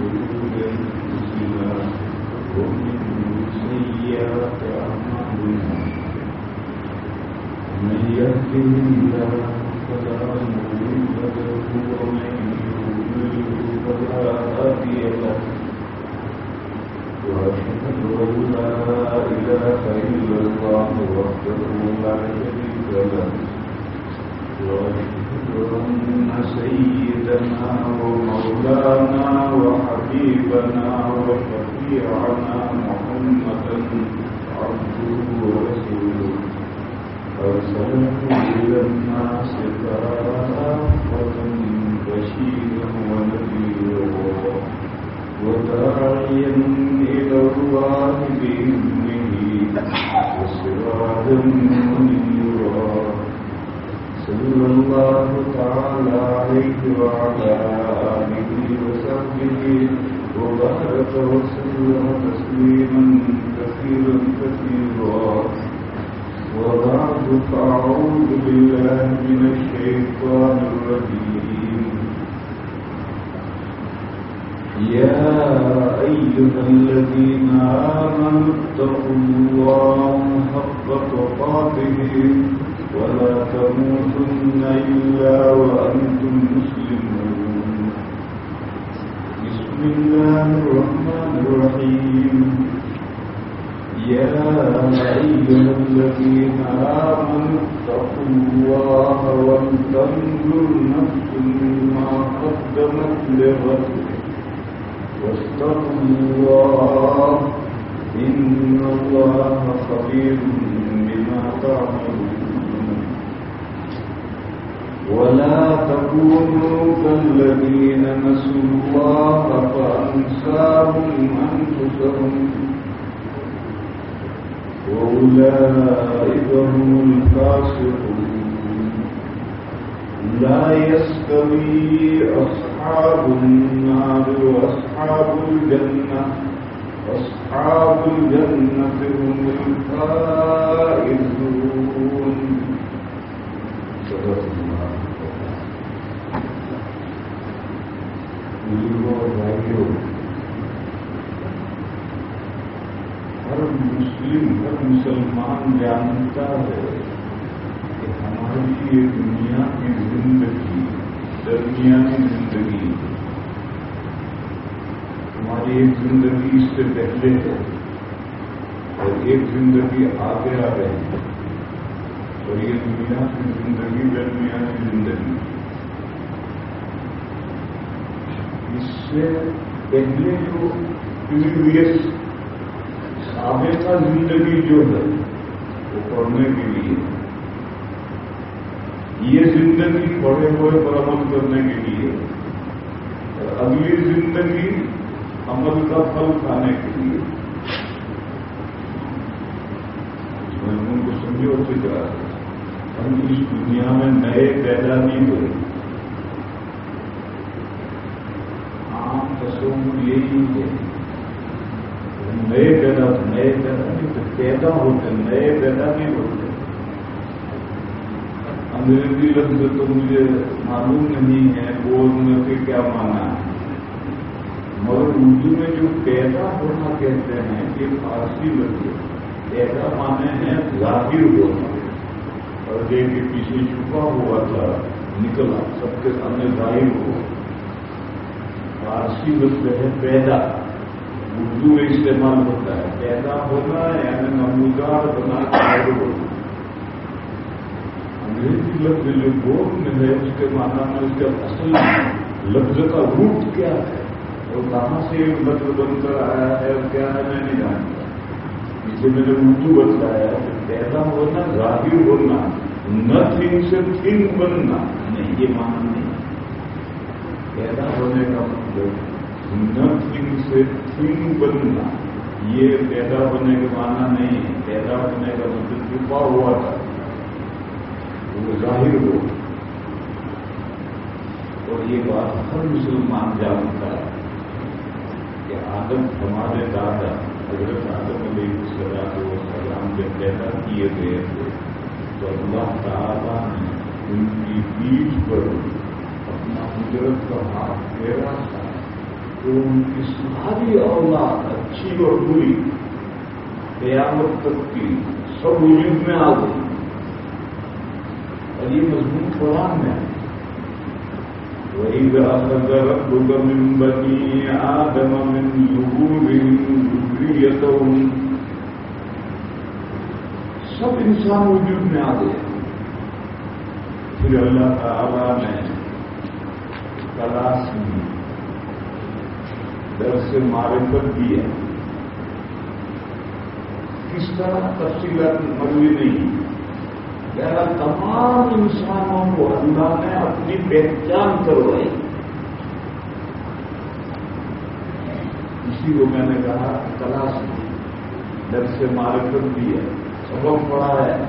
شرور أنفسنا لا إله إلا الله وحده لا شريك له وأشهد سيدنا ومولانا وحبيبنا وشفيعنا محمدا عبده ورسوله. أرسله إلى الناس كافة بشيرا ونذيرا وداعيا إلى الله بإذنه وسراجا منيرا صلى الله تعالى عليه وعلى آله وصحبه وبارك وسلم تسليما كثيرا كثيرا. وبعد فأعوذ بالله من الشيطان الرجيم. يا أيها الذين آمنوا اتقوا الله حق تقاته ولا تموتن إلا وأنتم مسلمون. بسم الله الرحمن الرحيم. يا أيها الذين آمنوا اتقوا الله ولتنظر نفس ما قدمت لغد واتقوا الله إن الله خبير بما تعملون. ولا تكونوا كالذين نسوا الله فأنساهم أنفسهم وأولئك هم الفاسقون. لا يستوي أصحاب النار وأصحاب الجنة أصحاب الجنة هم الفائزون. صدق الله بزرگوں ہر مسلم، ہر مسلمان جانتا ہے کہ ہماری یہ دنیا کی زندگی، درمیانی زندگی، ہماری ایک زندگی اس سے پہلے ہے اور ایک زندگی آگے آ رہی ہے اور یہ دنیا کی زندگی، درمیانی زندگی۔ اس سے پہلے جو پریویس سابقہ زندگی جو ہے، وہ پڑھنے کے لیے۔ یہ زندگی پڑے ہوئے پر عمل کرنے کے لیے۔ اور اگلی زندگی عمل کا پھل کھانے کے لیے۔ میں ان کو سمجھو، اچھی طرح۔ ہم اس دنیا میں نئے پیدا نہیں ہوئے عام تصور یہی ہے نئے پیدا نئے پیدا پیدا ہوتے نئے پیدا نہیں ہوتے۔ انگریزی لفظ تو مجھے معلوم نہیں ہے بولنے کے کیا مانا ہے؟ مگر اردو میں جو پیدا ہونا کہتے ہیں، یہ فارسی لفظ پیدا مانے ہیں ظاہر ہونا۔ اور دیکھ کے پیچھے چھپا ہوا تھا، نکلا، سب کے سامنے ظاہر ہو فارسی لفظ ہے پیدا۔ اردو میں استعمال ہوتا ہے پیدا ہونا یعنی نمودار بنا کے ہونا انگریزی لفظ جو بول میں ہے، اس کے معنی میں اس کا اصل لفظ کا روٹ کیا ہے؟ اور کہاں سے ایک لفظ بن کر آیا ہے اور کیا ہے، میں نہیں جانتا۔ اس لیے میں نے اردو بتایا کہ پیدا ہونا ظاہر ہونا نتھنگ سے تھنگ بننا۔ نہیں، یہ معنی نہیں۔ پیدا ہونے کا مطلب؟ نتھنگ سے تھنگ بننا؟ یہ پیدا ہونے کے معنی نہیں ہے۔ پیدا ہونے کا مطلب چھپا ہوا تھا۔ وہ ظاہر ہو اور یہ بات ہر مسلمان جانتا ہے کہ آدم، ہمارے دادا، حضرت آدم علیہ السلام و سلام جب پیدا کیے گئے تھے، تو اللہ تعالیٰ نے ان کی پیٹھ پر اپنا قدرت کا ہاتھ پھیرا تھا۔ تو ان کی ساری اولاد اچھی اور بری قیامت تک کی سب وجود میں آ گئی۔ اور یہ مضمون قرآن میں وہی رب من بنی آدم من ظهورهم ذريتهم سب انسان وجود میں آ گئے۔ پھر اللہ تعالی نے تلاش میں در سے معرفت دی ہے؟ کس طرح تفصیلات مروی نہیں۔ میرا تمام انسانوں کو اللہ نے اپنی پہچان کروائی۔ اسی کو میں نے کہا، تلاش در سے معرفت دی ہے۔ سبق پڑا ہے۔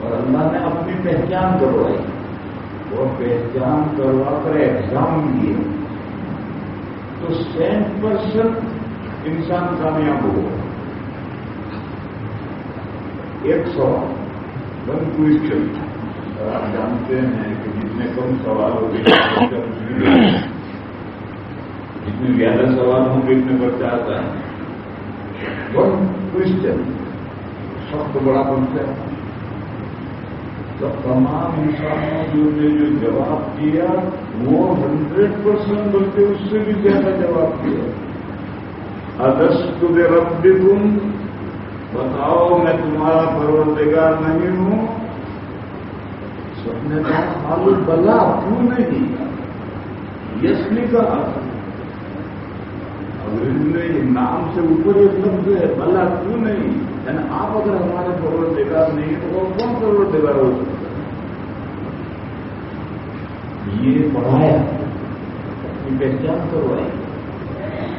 اور اللہ نے اپنی پہچان کروائی۔ اور پہچان کروا کر ایگزام دیے تو سینٹ پرسنٹ انسان کامیاب ہو ایک سوال ون کوشچن۔ اور آپ جانتے ہیں کہ جتنے کم سوال ہو گئے جتنے زیادہ سوال ہوں گے، اتنے بچہ آتا ہے۔ ون کوشچن، سب کو بڑا بنتا ہے۔ تو تمام انسانوں نے جو جواب دیا، وہ ہنڈریڈ پرسینٹ بلکہ اس سے بھی زیادہ جواب دیا۔ ادرس تمہیں رب تم بتاؤ، میں تمہارا پروردگار نہیں ہوں۔ سب نے کہا حال بلا، کیوں نہیں؟ یس نے نام سے اوپر ایک لفظ ہے بلا کیوں نہیں؟ یعنی آپ اگر ہمارے پروردگار نہیں، تو وہ کون پروردگار ہو سکتا یہ پڑھایا پہچان کروائی۔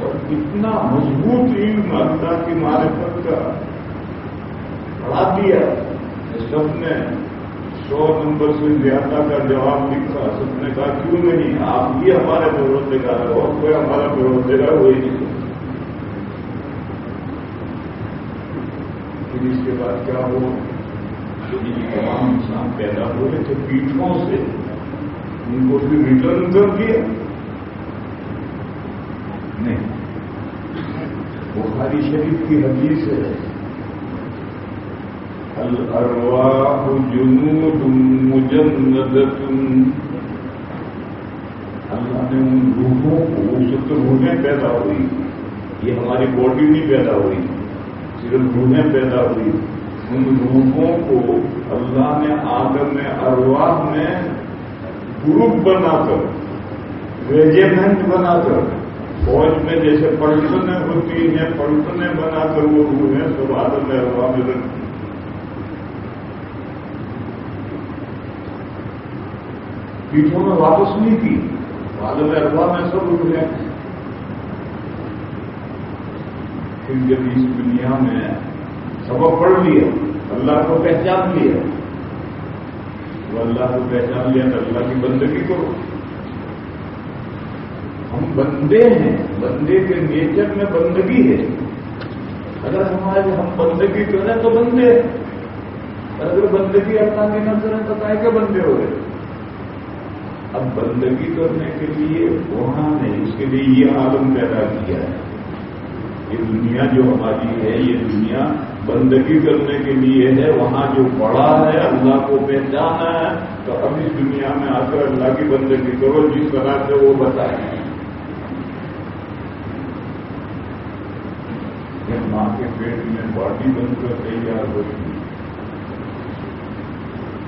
اور کتنا مضبوط علم اللہ کی معرفت کا پڑھا دیا۔ سب نے سو نمبر سے زیادہ کا جواب لکھا۔ سب نے کہا، کیوں نہیں؟ آپ بھی ہمارے بروزگار ہو اور کوئی ہمارا بروزگار ہو ہی نہیں۔ پھر اس کے بعد کیا ہو تمام انسان پیدا ہوئے تھے پیٹھوں سے ان کو پھر ریٹرن کر دیا۔ نہیں، بخاری شریف کی حدیث ہے۔ الارواح جنود مجندت اللہ نے ان روحوں کو اس روحیں پیدا ہوئی۔ یہ ہماری باڈی نہیں پیدا ہوئی۔ صرف روحیں پیدا ہوئی۔ ان روحوں کو اللہ نے آدم میں، ارواح میں گروپ بنا کر، ریجیمنٹ بنا کر، فوج میں جیسے پلٹنیں ہوتی ہیں پلٹنیں بنا کر وہ روح ہیں، سب آدم اروا میں رکھتی پیٹھوں میں واپس نہیں کی، آدم اروا میں سب روح ہیں پھر جب اس دنیا میں سبق پڑھ لیا اللہ کو پہچان لیا تو اللہ کو پہچان لیا تو اللہ کی بندگی کرو۔ ہم بندے ہیں، بندے کے نیچر میں بندگی ہے۔ اگر ہمارے ہم بندگی کریں تو بندے اگر بندگی اللہ کی نہ کریں تو کائے کے بندے ہو گئے۔ اب بندگی کرنے کے لیے وہاں نے اس کے لیے یہ عالم پیدا کیا ہے۔ یہ دنیا جو ہماری ہے، یہ دنیا بندگی کرنے کے لیے ہے، وہاں جو بڑا ہے، اللہ کو پہچانا ہے، تو اب اس دنیا میں آ کر اللہ کی بندگی کرو، جس طرح سے وہ بتائیں جب ماں کے پیٹ میں باڈی بن کر تیار ہوتی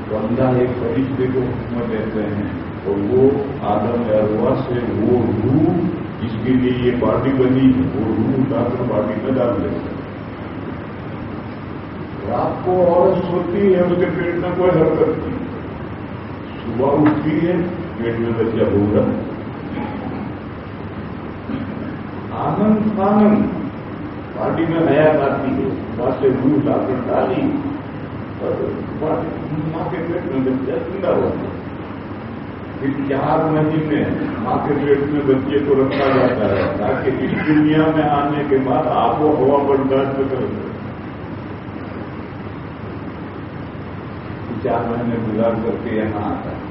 تو اللہ ایک فرشتے کو حکمت دیتے ہیں اور وہ آدم اروا سے وہ روح جس کے لیے یہ پارٹی بنی، وہ روح ڈال کر پارٹی میں ڈال دیتے رات کو عورت سوتی ہے، اس کے پیٹ میں کوئی حرکت نہیں۔ صبح اٹھتی ہے، پیٹ میں بچہ ہوگا آنند آنند پارٹی میں حیات آتی ہے۔ وہاں سے روح لا کر ڈالی اور ماں کے پیٹ میں بچہ زندہ ہوتا ہے پھر چار مہینے ماں کے پیٹ میں بچے کو رکھا جاتا ہے، تاکہ اس دنیا میں آنے کے بعد آپ کو ہوا برداشت کر دیں چار مہینے گزار کر کے یہاں آتا۔ ہے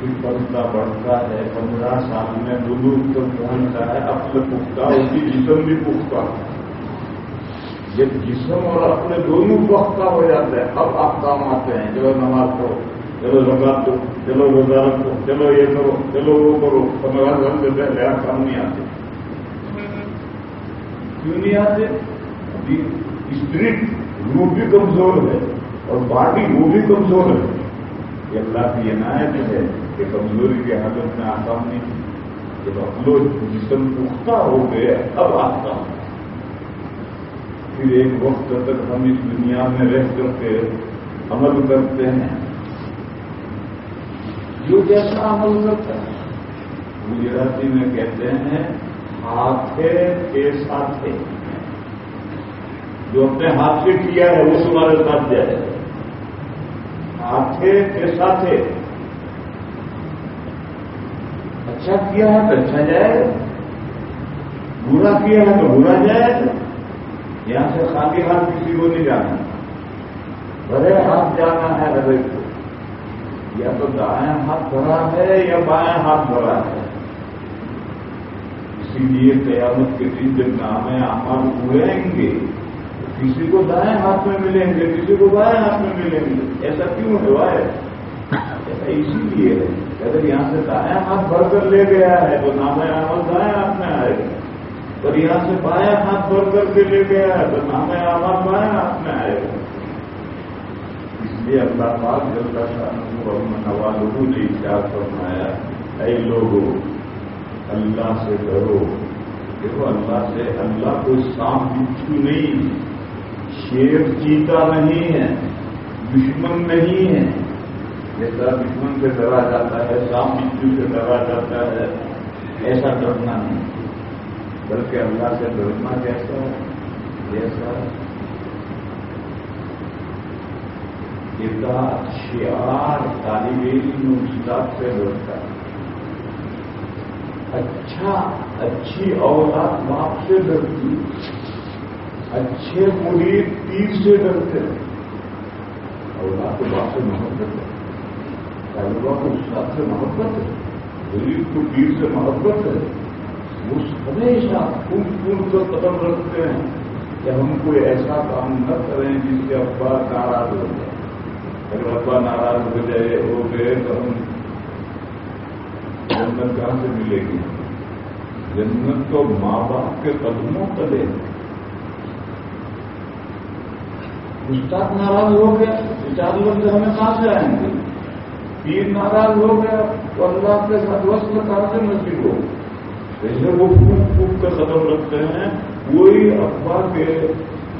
پھر بڑھتا ہے، پندرہ سال میں بلوک تک پہنچتا ہے، اپنے پختہ اس کی جسم بھی پختہ۔ جب جسم اور اپنے دونوں پختہ ہو جاتے ہیں، اب آپ کام آتے ہیں چلو نماز پڑھو۔ چلو زکات دو چلو روزہ رکھو چلو یہ کرو چلو وہ کرو پندرہ سال سے پہلے آپ کام نہیں آتے کیوں نہیں آتے اسپرٹ روح بھی کمزور ہے اور باڈی وہ بھی کمزور ہے یہ اللہ کی عنایت ہے کہ کمزوری کے حالت میں آتا نہیں جب اپلو جسم پختہ ہو گئے اب آتا پھر ایک وقت تک ہم اس دنیا میں رہ کر کے عمل کرتے ہیں جو جیسا عمل کرتا ہے۔ گجراتی میں کہتے ہیں، ہاتھے کے ساتھ جو اپنے ہاتھ سے کیا ہے، وہ تمہارے ساتھ جائے۔ ہاتھے کے ساتھ اچھا کیا ہے، تو اچھا جائے۔ برا کیا ہے، تو برا جائے۔ یہاں سے خالی ہاتھ کسی کو نہیں جانا۔ بڑے ہاتھ جانا ہے ہر کو۔ یا تو دائیں ہاتھ بھرا ہے یا بائیں ہاتھ بھرا ہے؟ اسی لیے قیامت کے دن جب نامے آماد اڑیں گے کسی کو دائیں ہاتھ میں ملیں گے، کسی کو بائیں ہاتھ میں ملیں گے۔ ایسا کیوں ہوا ہے ایسا اسی لیے ہے اگر یہاں سے دائیں ہاتھ بھر کر لے گیا ہے، تو نام آمد دائیں ہاتھ میں آئے۔ گا اور یہاں سے بائیں ہاتھ بھر کر کے لے گیا ہے، تو نام آمد بائیں ہاتھ میں آئے۔ گا اس لیے اللہ پاک جب کا نوالو نے کیا فرمایا اے لوگوں اللہ سے ڈرو۔ دیکھو، اللہ سے، اللہ کوئی سانپ بچھو نہیں۔ شیر چیتا نہیں ہے، دشمن نہیں ہے۔ جیسا دشمن سے ڈرا جاتا ہے سام بچو سے ڈرا جاتا ہے۔ ایسا ڈرنا نہیں۔ بلکہ اللہ سے ڈرنا کیسا ہے، جیسا شیار طالب علم استاد سے ڈرتا ہے اچھا اچھی اولاد باپ سے ڈرتی، اچھے مرید پیر سے ڈرتے۔ اولاد تو باپ سے محبت ہے۔ طالبہ کو استاد سے محبت ہے۔ مرید کو پیر سے محبت ہے۔ وہ ہمیشہ پھول پھول کر قدم رکھتے ہیں کہ ہم کوئی ایسا کام نہ کریں جس سے ابا ناراض ہو جائے اگر ابا ناراض ہو جائے ہو گئے تو ہم جنت کہاں سے ملے گی؟ جنت تو ماں باپ کے قدموں کرے استاد ناراض ہو گیا چار لوگ ہمیں کہاں سے آئیں گے۔ پیر ناراض ہو گیا تو اللہ کے ساتھ وسط کہاں سے نصیب ہو۔ جیسے وہ پھوک پھوک کر قدم رکھتے ہیں وہی ابا کے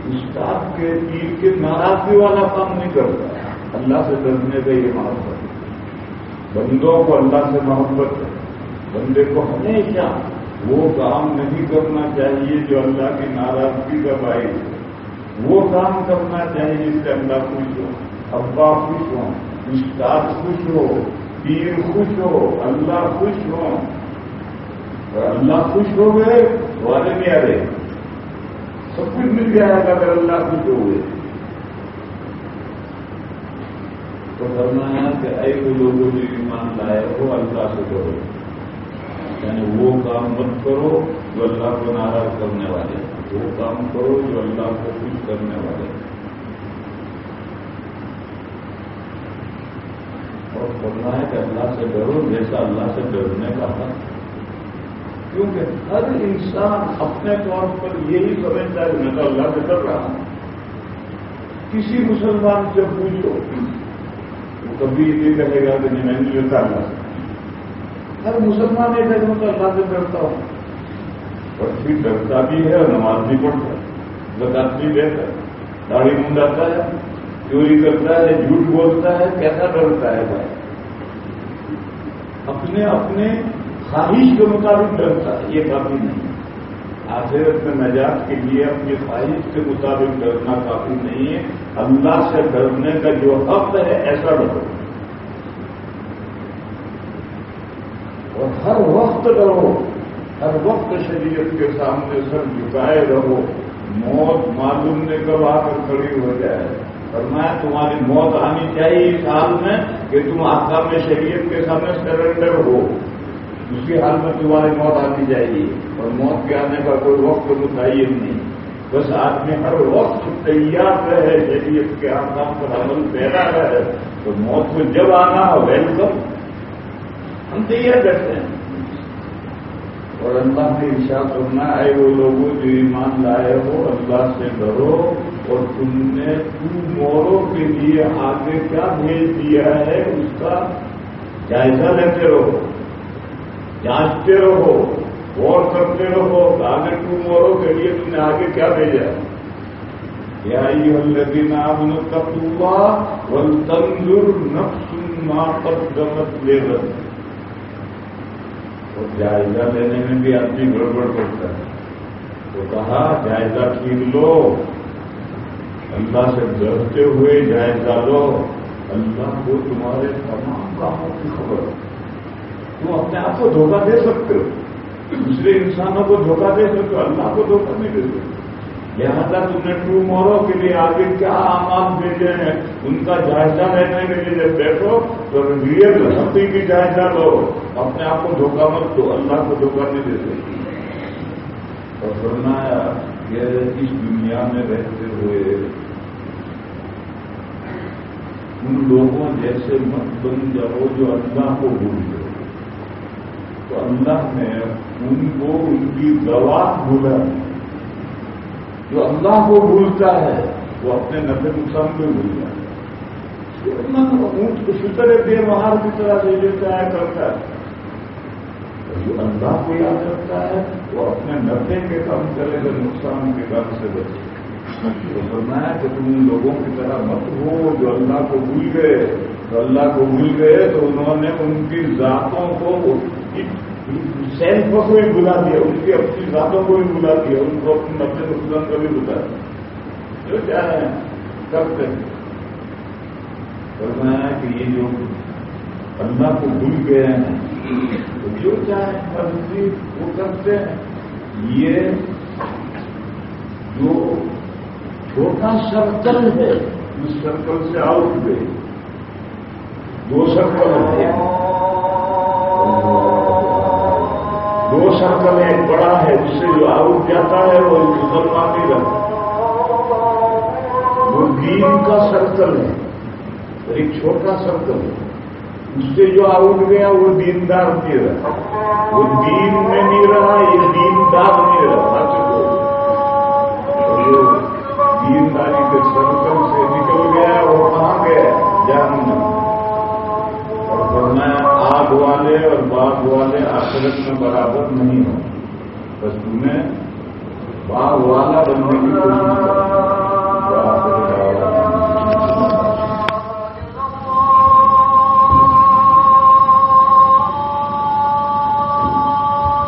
استاد کے پیر کے ناراضگی والا کام نہیں کرتا۔ اللہ سے ڈرنے کا یہ محبت ہے۔ بندوں کو اللہ سے محبت ہے۔ بندے کو ہمیشہ وہ کام نہیں کرنا چاہیے جو اللہ کی ناراضگی کا باعث وہ کام کرنا چاہیے جس سے اللہ خوش ہو۔ ابا خوش ہو استاد خوش ہو، پیر خوش ہو، اللہ خوش ہو۔ اللہ خوش ہو گئے والے نہیں آ رہے۔ سب کچھ مل جائے گا اگر اللہ خوش ہو گئے تو فرمایا کہ اے لوگوں جو ایمان لائے وہ اللہ سے کرو یعنی وہ کام مت کرو جو اللہ کو ناراض کرنے والے۔ وہ کام کرو جو اللہ کو خوش کرنے والے۔ اور کرنا ہے کہ اللہ سے ڈرو، جیسا اللہ سے ڈرنے کا تھا۔ کیونکہ ہر انسان اپنے طور پر یہی سمجھتا ہے کہ میں تو اللہ سے ڈر رہا ہوں۔ کسی مسلمان سے پوچھو۔ وہ کبھی یہ کہے گا کہ میں اللہ سے ہر مسلمان کہے گا تو اللہ سے ڈرتا ہوں۔ اور پھر ڈرتا بھی ہے اور نماز بھی پڑھتا ہے۔ زکات بھی دیتا ہے۔ داڑھی منڈاتا ہے۔ چوری کرتا ہے جھوٹ بولتا ہے کیسا ڈرتا ہے بھائی؟ اپنے اپنے خواہش کے مطابق ڈرتا ہے یہ کافی نہیں۔ آخرت میں نجات کے لیے اپنی خواہش کے مطابق ڈرنا کافی نہیں ہے۔ اللہ سے ڈرنے کا جو حق ہے ایسا ڈرو۔ اور ہر وقت ڈرو، ہر وقت شریعت کے سامنے سر جھکائے رہو۔ موت معلوم نے کب آ کر کھڑی ہو جائے۔ فرمایا، تمہاری موت آنی چاہیے اس حال میں کہ تم آکام میں شریعت کے سامنے سرینڈر ہو۔ اسی حال میں تمہاری موت آنی چاہیے۔ اور موت کے آنے کا کوئی وقت متعین نہیں۔ بس آدمی ہر وقت تیار رہے، شریعت کے آکام پر عمل پیدا رہے۔ تو موت کو جب آنا ویلکم ہم تیار کرتے ہیں۔ اور اللہ نے ارشاد کرنا ہے وہ لوگوں جو ایمان لائے ہو، اللہ سے ڈرو اور تم نے تو موروں کے لیے آگے کیا بھیج دیا ہے، اس کا جائزہ لیتے رہو، جانچتے رہو، غور کرتے رہو آگے ٹو موروں کے لیے تم نے آگے کیا بھیجا یا الذین آمنوا اتقوا ولتنظر نفس ما قدمت لغد۔ اور جائزہ لینے میں بھی آدمی گڑبڑ کرتا ہے۔ تو کہا، جائزہ ٹھیک لو۔ اللہ سے ڈرتے ہوئے جائزہ لو۔ اللہ کو تمہارے تمام کاموں کی خبر تم اپنے آپ کو دھوکہ دے سکتے ہو۔ دوسرے انسانوں کو دھوکہ دے سکتے ہو، اللہ کو دھوکہ نہیں دے سکتے۔ لہٰذا تم نے ٹو مورو کے لیے آگے کیا آماد بھیجے ہیں؟ ان کا جائزہ لینے کے لیے بیٹھو تو ریئل ہستی کی جائزہ لو۔ اپنے آپ کو دھوکہ مت دو، اللہ کو دھوکہ نہیں دے سکتے اور فرمایا کہ اس دنیا میں رہتے ہوئے ان لوگوں جیسے مت بن جاؤ جو اللہ کو بھول گئے۔ تو اللہ نے ان کو ان کی دوا بھولا۔ جو اللہ کو بھولتا ہے، وہ اپنے نفے نقصان کو بھولتا ہے۔ اونٹ کو فکر بے مہار کی طرح لے لیتا ہے، کرتا ہے۔ جو اللہ کو یاد رکھتا ہے وہ اپنے نفے کے کام کرے گا نقصان کے کام سے بچے تو فرمایا کہ تم ان لوگوں کی طرح مت ہو جو اللہ کو بھول گئے۔ تو اللہ کو بھول گئے تو انہوں نے ان کی ذاتوں کو سیلف کو بھی بلا دیا، ان کی اپنی ذاتوں کو بھی بلا دیا، ان کو اپنے اپنے نقصان کا بھی بتا دیا۔ جو چاہ رہے ہیں کرتے فرمایا کہ یہ جو اللہ کو بھول گئے ہیں تو جو چاہیں مرضی وہ کرتے ہیں۔ یہ جو چھوٹا سرکل ہے، اس سرکل سے آؤٹ گئے دو سرکل ہے دو سرکل ایک بڑا ہے، جس سے جو آؤٹ جاتا ہے، وہ مسلمان رہتا وہ دین کا سرکل ہے ایک چھوٹا سرکل ہے۔ اس سے جو آؤٹ گیا وہ دیندار نہیں رہا۔ وہ دین میں نہیں رہا، یہ دیندار نہیں رہا۔ دینداری کے سرکل سے نکل گیا، وہ کہاں گیا؟ جاننا اور ورنہ آگ والے اور باغ والے آخرت میں برابر نہیں ہو بس تمہیں باغ والا بننے کی کوشش کر